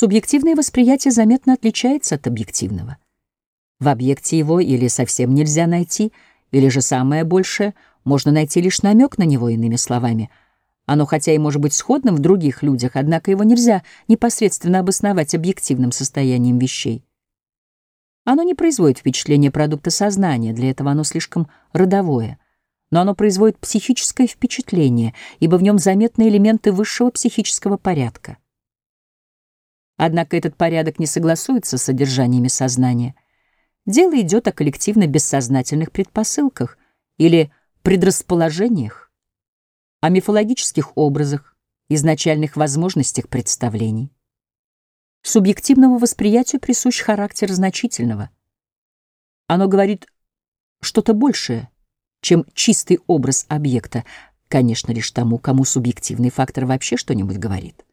Субъективное восприятие заметно отличается от объективного. В объекте его или совсем нельзя найти, или же самое большее можно найти лишь намек на него, иными словами. Оно хотя и может быть сходным в других людях, однако его нельзя непосредственно обосновать объективным состоянием вещей. Оно не производит впечатление продукта сознания, для этого оно слишком родовое. Но оно производит психическое впечатление, ибо в нем заметны элементы высшего психического порядка. Однако этот порядок не согласуется с содержаниями сознания. Дело идет о коллективно-бессознательных предпосылках или предрасположениях, о мифологических образах, изначальных возможностях представлений. Субъективному восприятию присущ характер значительного. Оно говорит что-то большее, чем чистый образ объекта, конечно, лишь тому, кому субъективный фактор вообще что-нибудь говорит.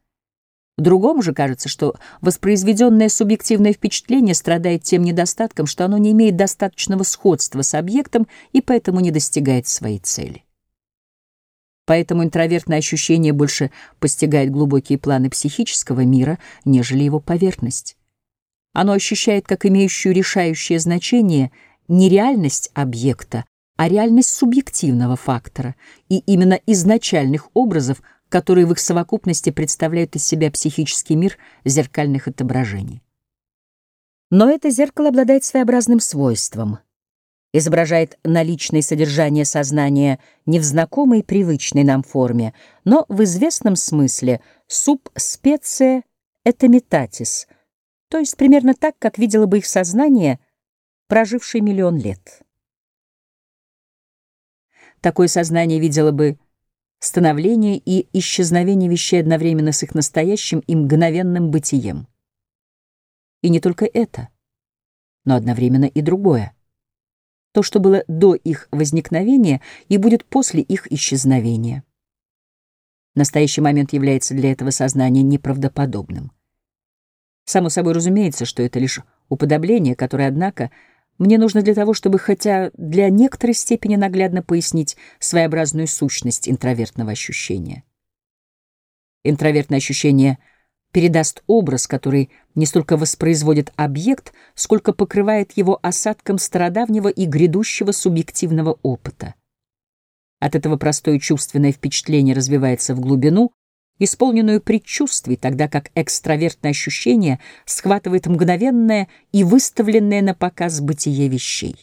Другому же кажется, что воспроизведенное субъективное впечатление страдает тем недостатком, что оно не имеет достаточного сходства с объектом и поэтому не достигает своей цели. Поэтому интровертное ощущение больше постигает глубокие планы психического мира, нежели его поверхность. Оно ощущает как имеющую решающее значение не реальность объекта, а реальность субъективного фактора и именно изначальных образов, которые в их совокупности представляют из себя психический мир зеркальных отображений. Но это зеркало обладает своеобразным свойством. Изображает наличное содержание сознания не в знакомой привычной нам форме, но в известном смысле субспеция этамитатис, то есть примерно так, как видело бы их сознание, прожившее миллион лет. Такое сознание видело бы становление и исчезновение вещей одновременно с их настоящим и мгновенным бытием. И не только это, но одновременно и другое. То, что было до их возникновения и будет после их исчезновения. Настоящий момент является для этого сознания неправдоподобным. Само собой разумеется, что это лишь уподобление, которое, однако, мне нужно для того, чтобы хотя для некоторой степени наглядно пояснить своеобразную сущность интровертного ощущения. Интровертное ощущение передаст образ, который не столько воспроизводит объект, сколько покрывает его осадком стародавнего и грядущего субъективного опыта. От этого простое чувственное впечатление развивается в глубину, исполненную предчувствий, тогда как экстравертное ощущение схватывает мгновенное и выставленное на показ бытие вещей.